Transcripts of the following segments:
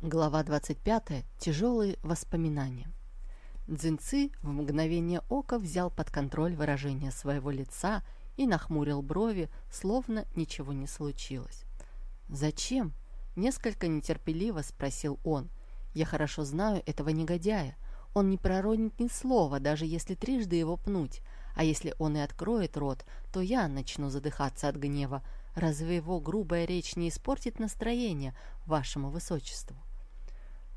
Глава 25. Тяжелые воспоминания. Дзинцы в мгновение ока взял под контроль выражение своего лица и нахмурил брови, словно ничего не случилось. «Зачем?» – несколько нетерпеливо спросил он. «Я хорошо знаю этого негодяя. Он не проронит ни слова, даже если трижды его пнуть. А если он и откроет рот, то я начну задыхаться от гнева. Разве его грубая речь не испортит настроение вашему высочеству?»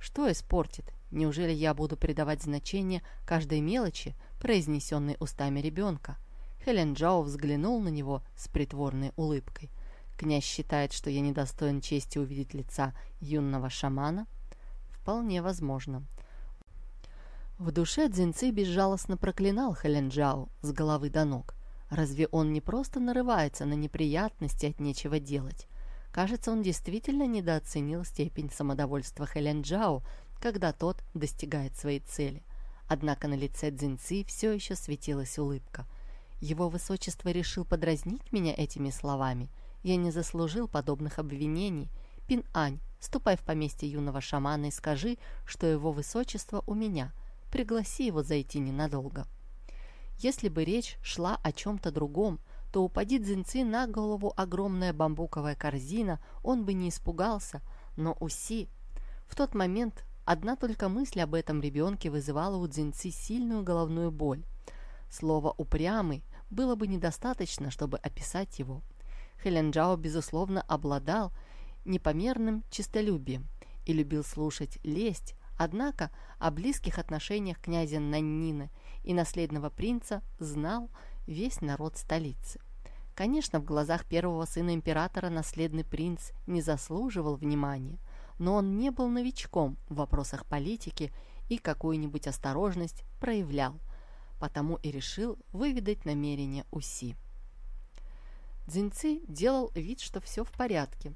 Что испортит? Неужели я буду придавать значение каждой мелочи, произнесенной устами ребенка? Хелен Джао взглянул на него с притворной улыбкой. Князь считает, что я недостоин чести увидеть лица юного шамана? Вполне возможно. В душе Дзинцы безжалостно проклинал Хелен Джао с головы до ног. Разве он не просто нарывается на неприятности от нечего делать? Кажется, он действительно недооценил степень самодовольства Хэлянь Джао, когда тот достигает своей цели. Однако на лице Цзиньци все еще светилась улыбка. Его высочество решил подразнить меня этими словами. Я не заслужил подобных обвинений. Пин-Ань, ступай в поместье юного шамана и скажи, что его высочество у меня. Пригласи его зайти ненадолго. Если бы речь шла о чем-то другом, то упади Дзинцы на голову огромная бамбуковая корзина, он бы не испугался, но Уси... В тот момент одна только мысль об этом ребенке вызывала у Дзинцы сильную головную боль. Слово «упрямый» было бы недостаточно, чтобы описать его. Хэленджао, безусловно, обладал непомерным честолюбием и любил слушать лесть, однако о близких отношениях князя Наннина и наследного принца знал, весь народ столицы. Конечно, в глазах первого сына императора наследный принц не заслуживал внимания, но он не был новичком в вопросах политики и какую-нибудь осторожность проявлял, потому и решил выведать намерения Уси. Дзиньци делал вид, что все в порядке.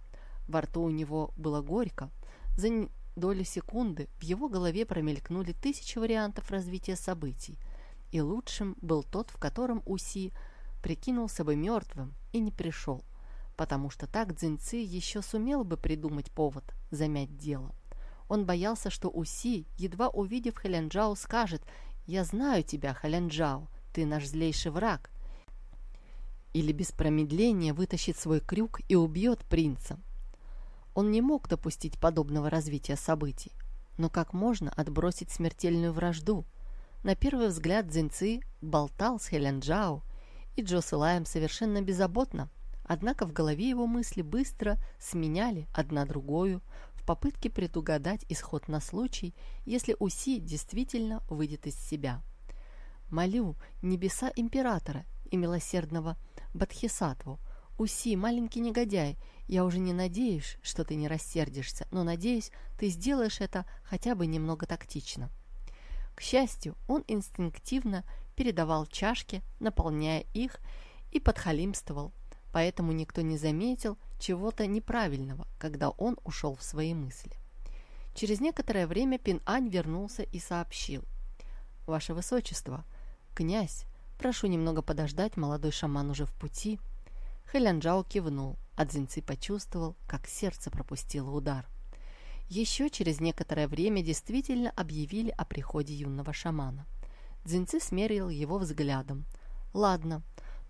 Во рту у него было горько. За долю секунды в его голове промелькнули тысячи вариантов развития событий – и лучшим был тот, в котором Уси прикинулся бы мертвым и не пришел, потому что так Цзиньци еще сумел бы придумать повод замять дело. Он боялся, что Уси, едва увидев Хэлянджао, скажет «Я знаю тебя, Хэлянджао, ты наш злейший враг», или без промедления вытащит свой крюк и убьет принца. Он не мог допустить подобного развития событий. Но как можно отбросить смертельную вражду? На первый взгляд Дзиньци болтал с Хелен Джао и Джо Силаем совершенно беззаботно, однако в голове его мысли быстро сменяли одна другую в попытке предугадать исход на случай, если Уси действительно выйдет из себя. «Молю небеса императора и милосердного Бадхисатву, Уси, маленький негодяй, я уже не надеюсь, что ты не рассердишься, но надеюсь, ты сделаешь это хотя бы немного тактично». К счастью, он инстинктивно передавал чашки, наполняя их, и подхалимствовал, поэтому никто не заметил чего-то неправильного, когда он ушел в свои мысли. Через некоторое время Пин-Ань вернулся и сообщил. «Ваше Высочество, князь, прошу немного подождать, молодой шаман уже в пути». Хэлянджао кивнул, а Цзиньци почувствовал, как сердце пропустило удар. Еще через некоторое время действительно объявили о приходе юного шамана. Дзинцы смерил его взглядом. Ладно,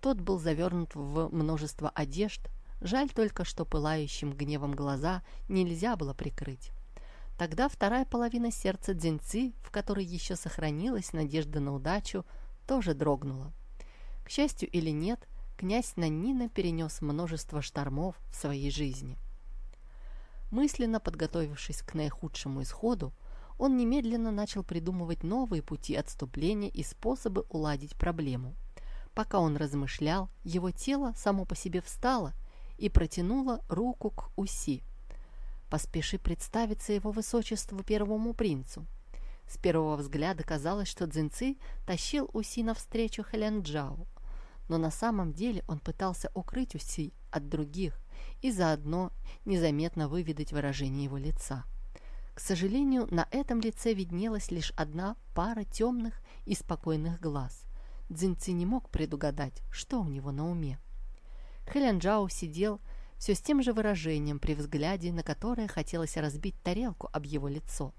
тот был завернут в множество одежд, жаль только, что пылающим гневом глаза нельзя было прикрыть. Тогда вторая половина сердца Дзинцы, в которой еще сохранилась надежда на удачу, тоже дрогнула. К счастью или нет, князь Нанина перенес множество штормов в своей жизни. Мысленно подготовившись к наихудшему исходу, он немедленно начал придумывать новые пути отступления и способы уладить проблему. Пока он размышлял, его тело само по себе встало и протянуло руку к Уси. «Поспеши представиться его высочеству первому принцу». С первого взгляда казалось, что Цзиньци тащил Уси навстречу Хэлянджао, но на самом деле он пытался укрыть Уси от других, и заодно незаметно выведать выражение его лица. К сожалению, на этом лице виднелась лишь одна пара темных и спокойных глаз. Дзинци не мог предугадать, что у него на уме. Хэлянджао сидел все с тем же выражением при взгляде, на которое хотелось разбить тарелку об его лицо.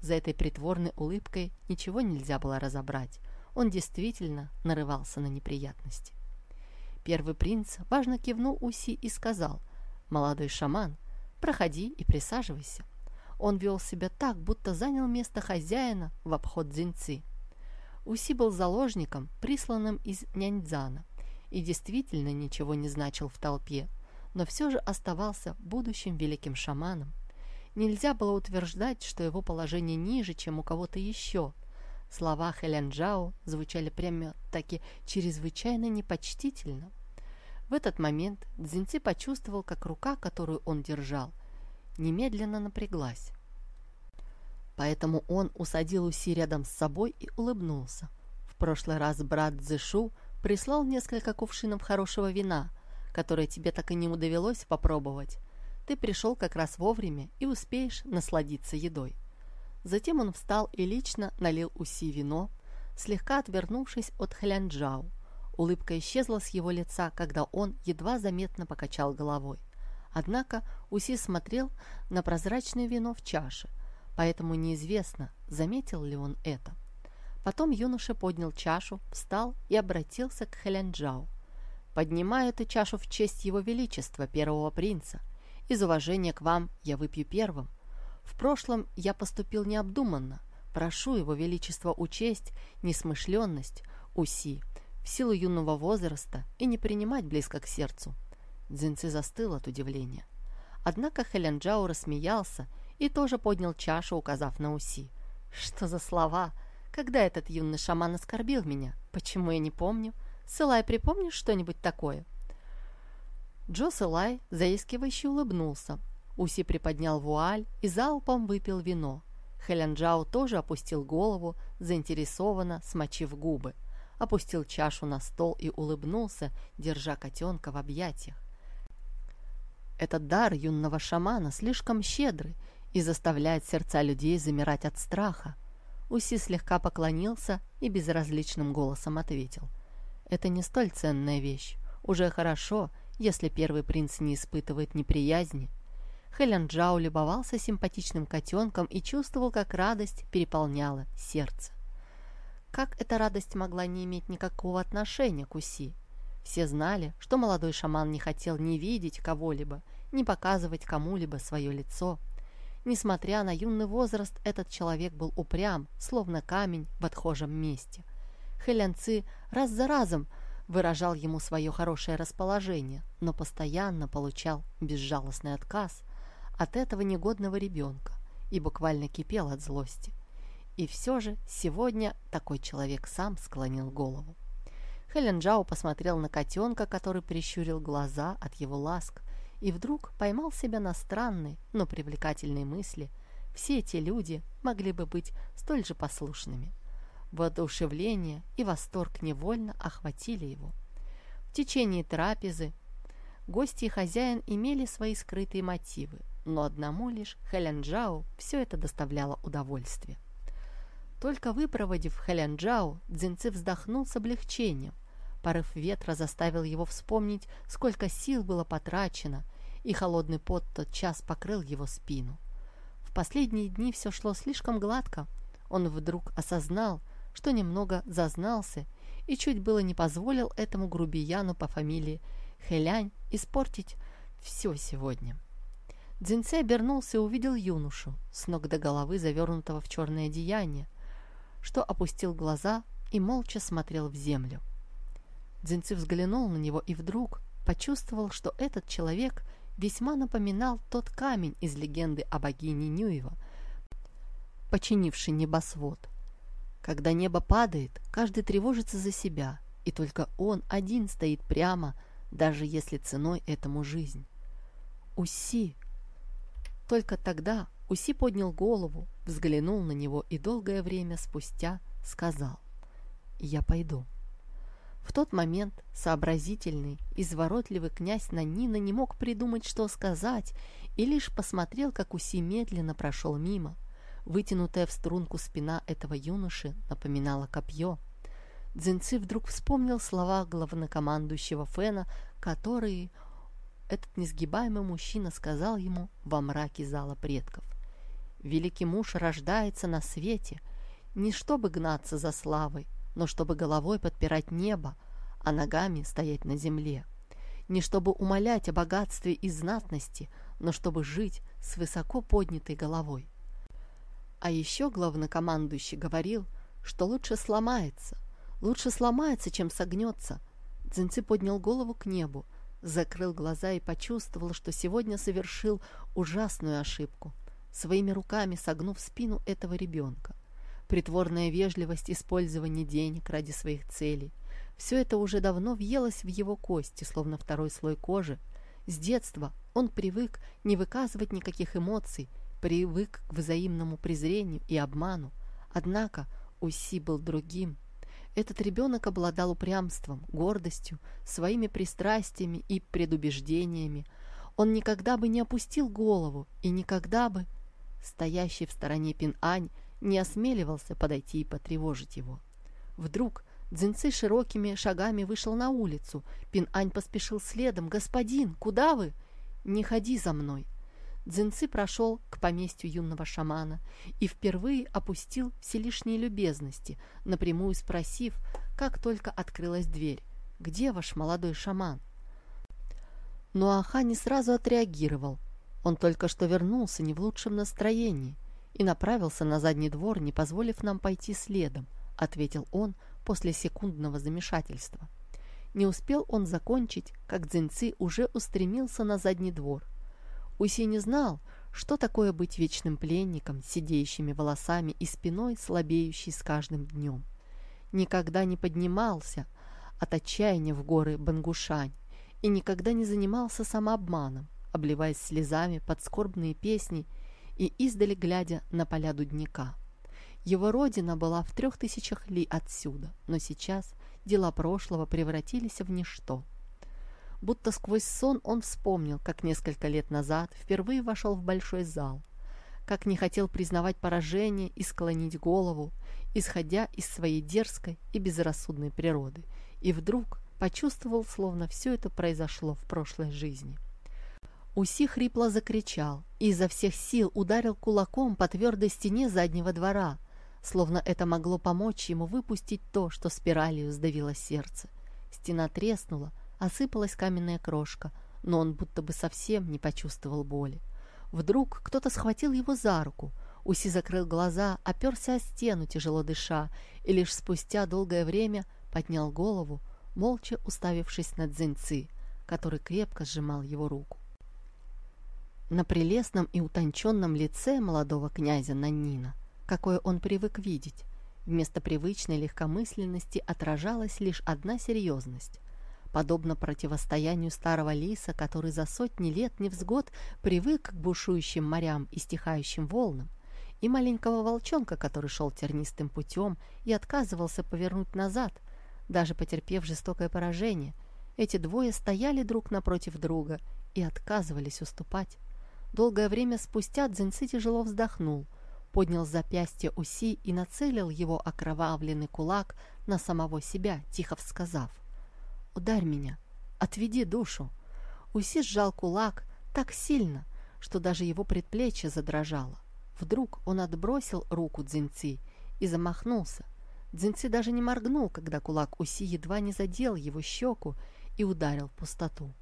За этой притворной улыбкой ничего нельзя было разобрать. Он действительно нарывался на неприятности. Первый принц важно кивнул Уси и сказал, «Молодой шаман, проходи и присаживайся». Он вел себя так, будто занял место хозяина в обход дзиньцы. Уси был заложником, присланным из Няньцзана, и действительно ничего не значил в толпе, но все же оставался будущим великим шаманом. Нельзя было утверждать, что его положение ниже, чем у кого-то еще. Слова Хэлянджао звучали прямо-таки чрезвычайно непочтительно. В этот момент Дзиньци почувствовал, как рука, которую он держал – немедленно напряглась. Поэтому он усадил Уси рядом с собой и улыбнулся. В прошлый раз брат Цзышу прислал несколько кувшинов хорошего вина, которое тебе так и не довелось попробовать. Ты пришел как раз вовремя и успеешь насладиться едой. Затем он встал и лично налил Уси вино, слегка отвернувшись от Хлянджау. Улыбка исчезла с его лица, когда он едва заметно покачал головой. Однако Уси смотрел на прозрачное вино в чаше, поэтому неизвестно, заметил ли он это. Потом юноша поднял чашу, встал и обратился к Хэлянджао. «Поднимаю эту чашу в честь его величества, первого принца. Из уважения к вам я выпью первым. В прошлом я поступил необдуманно. Прошу его величество учесть несмышленность Уси в силу юного возраста и не принимать близко к сердцу. Дзинцы застыл от удивления. Однако Хэлянджао рассмеялся и тоже поднял чашу, указав на Уси. «Что за слова? Когда этот юный шаман оскорбил меня? Почему я не помню? Сылай, припомнишь что-нибудь такое?» Джо Сылай заискивающе улыбнулся. Уси приподнял вуаль и залпом выпил вино. Хэлянджао тоже опустил голову, заинтересованно смочив губы. Опустил чашу на стол и улыбнулся, держа котенка в объятиях. Этот дар юного шамана слишком щедрый и заставляет сердца людей замирать от страха. Уси слегка поклонился и безразличным голосом ответил. «Это не столь ценная вещь. Уже хорошо, если первый принц не испытывает неприязни». Хэлян Джао любовался симпатичным котенком и чувствовал, как радость переполняла сердце. Как эта радость могла не иметь никакого отношения к Уси? Все знали, что молодой шаман не хотел ни видеть кого-либо, ни показывать кому-либо свое лицо. Несмотря на юный возраст, этот человек был упрям, словно камень в отхожем месте. Хэлянцы раз за разом выражал ему свое хорошее расположение, но постоянно получал безжалостный отказ от этого негодного ребенка и буквально кипел от злости. И все же сегодня такой человек сам склонил голову. Хелен Джао посмотрел на котенка, который прищурил глаза от его ласк, и вдруг поймал себя на странные, но привлекательные мысли. Все эти люди могли бы быть столь же послушными. Воодушевление и восторг невольно охватили его. В течение трапезы гости и хозяин имели свои скрытые мотивы, но одному лишь Хэлянджао все это доставляло удовольствие. Только выпроводив Хэлянджао, Дзинцы вздохнул с облегчением – Порыв ветра заставил его вспомнить, сколько сил было потрачено, и холодный пот тот час покрыл его спину. В последние дни все шло слишком гладко. Он вдруг осознал, что немного зазнался и чуть было не позволил этому грубияну по фамилии Хэлянь испортить все сегодня. Дзинце обернулся и увидел юношу, с ног до головы завернутого в черное одеяние, что опустил глаза и молча смотрел в землю. Дзинцы взглянул на него и вдруг почувствовал, что этот человек весьма напоминал тот камень из легенды о богине Нюева, починивший небосвод. Когда небо падает, каждый тревожится за себя, и только он один стоит прямо, даже если ценой этому жизнь. Уси! Только тогда Уси поднял голову, взглянул на него и долгое время спустя сказал «Я пойду». В тот момент сообразительный, изворотливый князь Нанина не мог придумать, что сказать, и лишь посмотрел, как Уси медленно прошел мимо. Вытянутая в струнку спина этого юноши напоминала копье. Дзинцы вдруг вспомнил слова главнокомандующего Фена, которые этот несгибаемый мужчина сказал ему во мраке зала предков. «Великий муж рождается на свете, не чтобы гнаться за славой, но чтобы головой подпирать небо, а ногами стоять на земле. Не чтобы умолять о богатстве и знатности, но чтобы жить с высоко поднятой головой. А еще главнокомандующий говорил, что лучше сломается, лучше сломается, чем согнется. Дзинцы поднял голову к небу, закрыл глаза и почувствовал, что сегодня совершил ужасную ошибку, своими руками согнув спину этого ребенка. Притворная вежливость использования денег ради своих целей – все это уже давно въелось в его кости, словно второй слой кожи. С детства он привык не выказывать никаких эмоций, привык к взаимному презрению и обману. Однако Уси был другим. Этот ребенок обладал упрямством, гордостью, своими пристрастиями и предубеждениями. Он никогда бы не опустил голову и никогда бы, стоящий в стороне Пин-Ань, не осмеливался подойти и потревожить его. Вдруг Дзинцы широкими шагами вышел на улицу. Пин-Ань поспешил следом. «Господин, куда вы?» «Не ходи за мной». Дзинцы прошел к поместью юного шамана и впервые опустил все лишние любезности, напрямую спросив, как только открылась дверь, «Где ваш молодой шаман?» Но Аха не сразу отреагировал. Он только что вернулся не в лучшем настроении и направился на задний двор, не позволив нам пойти следом, ответил он, после секундного замешательства. Не успел он закончить, как Дзиньци уже устремился на задний двор. Уси не знал, что такое быть вечным пленником с сидеющими волосами и спиной, слабеющей с каждым днем. Никогда не поднимался от отчаяния в горы Бангушань и никогда не занимался самообманом, обливаясь слезами под скорбные песни и издали глядя на поля дудника. Его родина была в трех тысячах ли отсюда, но сейчас дела прошлого превратились в ничто. Будто сквозь сон он вспомнил, как несколько лет назад впервые вошел в большой зал, как не хотел признавать поражение и склонить голову, исходя из своей дерзкой и безрассудной природы, и вдруг почувствовал, словно все это произошло в прошлой жизни. Уси хрипло закричал и изо всех сил ударил кулаком по твердой стене заднего двора, словно это могло помочь ему выпустить то, что спиралью сдавило сердце. Стена треснула, осыпалась каменная крошка, но он будто бы совсем не почувствовал боли. Вдруг кто-то схватил его за руку. Уси закрыл глаза, оперся о стену, тяжело дыша, и лишь спустя долгое время поднял голову, молча уставившись на Дзиньцы, который крепко сжимал его руку. На прелестном и утонченном лице молодого князя Нанина – какое он привык видеть. Вместо привычной легкомысленности отражалась лишь одна серьезность. Подобно противостоянию старого лиса, который за сотни лет невзгод привык к бушующим морям и стихающим волнам, и маленького волчонка, который шел тернистым путем и отказывался повернуть назад, даже потерпев жестокое поражение, эти двое стояли друг напротив друга и отказывались уступать. Долгое время спустя Дзинцы тяжело вздохнул, поднял запястье Уси и нацелил его окровавленный кулак на самого себя, тихо сказав «Ударь меня, отведи душу». Уси сжал кулак так сильно, что даже его предплечье задрожало. Вдруг он отбросил руку Дзиньци и замахнулся. Дзиньци даже не моргнул, когда кулак Уси едва не задел его щеку и ударил в пустоту.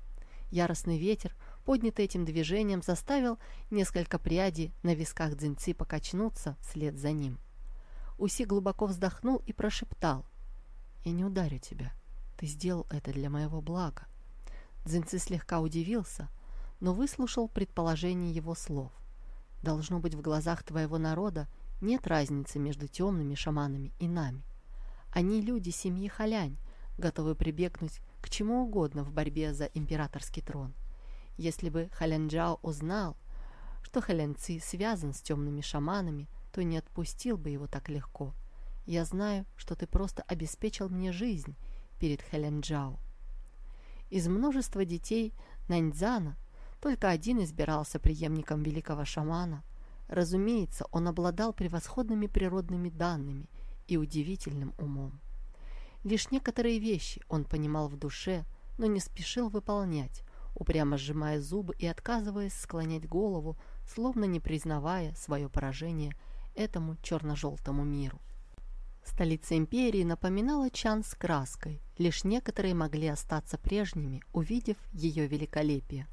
Яростный ветер поднятый этим движением, заставил несколько прядей на висках Дзиньци покачнуться вслед за ним. Уси глубоко вздохнул и прошептал. «Я не ударю тебя. Ты сделал это для моего блага». Дзиньци слегка удивился, но выслушал предположение его слов. «Должно быть, в глазах твоего народа нет разницы между темными шаманами и нами. Они люди семьи Халянь, готовы прибегнуть к чему угодно в борьбе за императорский трон. Если бы Халянджао узнал, что Халянци связан с темными шаманами, то не отпустил бы его так легко. Я знаю, что ты просто обеспечил мне жизнь перед Халянджао. Из множества детей Наньцзана только один избирался преемником великого шамана. Разумеется, он обладал превосходными природными данными и удивительным умом. Лишь некоторые вещи он понимал в душе, но не спешил выполнять, упрямо сжимая зубы и отказываясь склонять голову, словно не признавая свое поражение этому черно-желтому миру. Столица империи напоминала Чан с краской, лишь некоторые могли остаться прежними, увидев ее великолепие.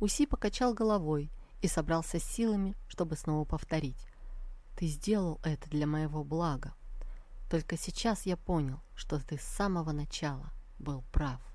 Уси покачал головой и собрался с силами, чтобы снова повторить. «Ты сделал это для моего блага. Только сейчас я понял, что ты с самого начала был прав».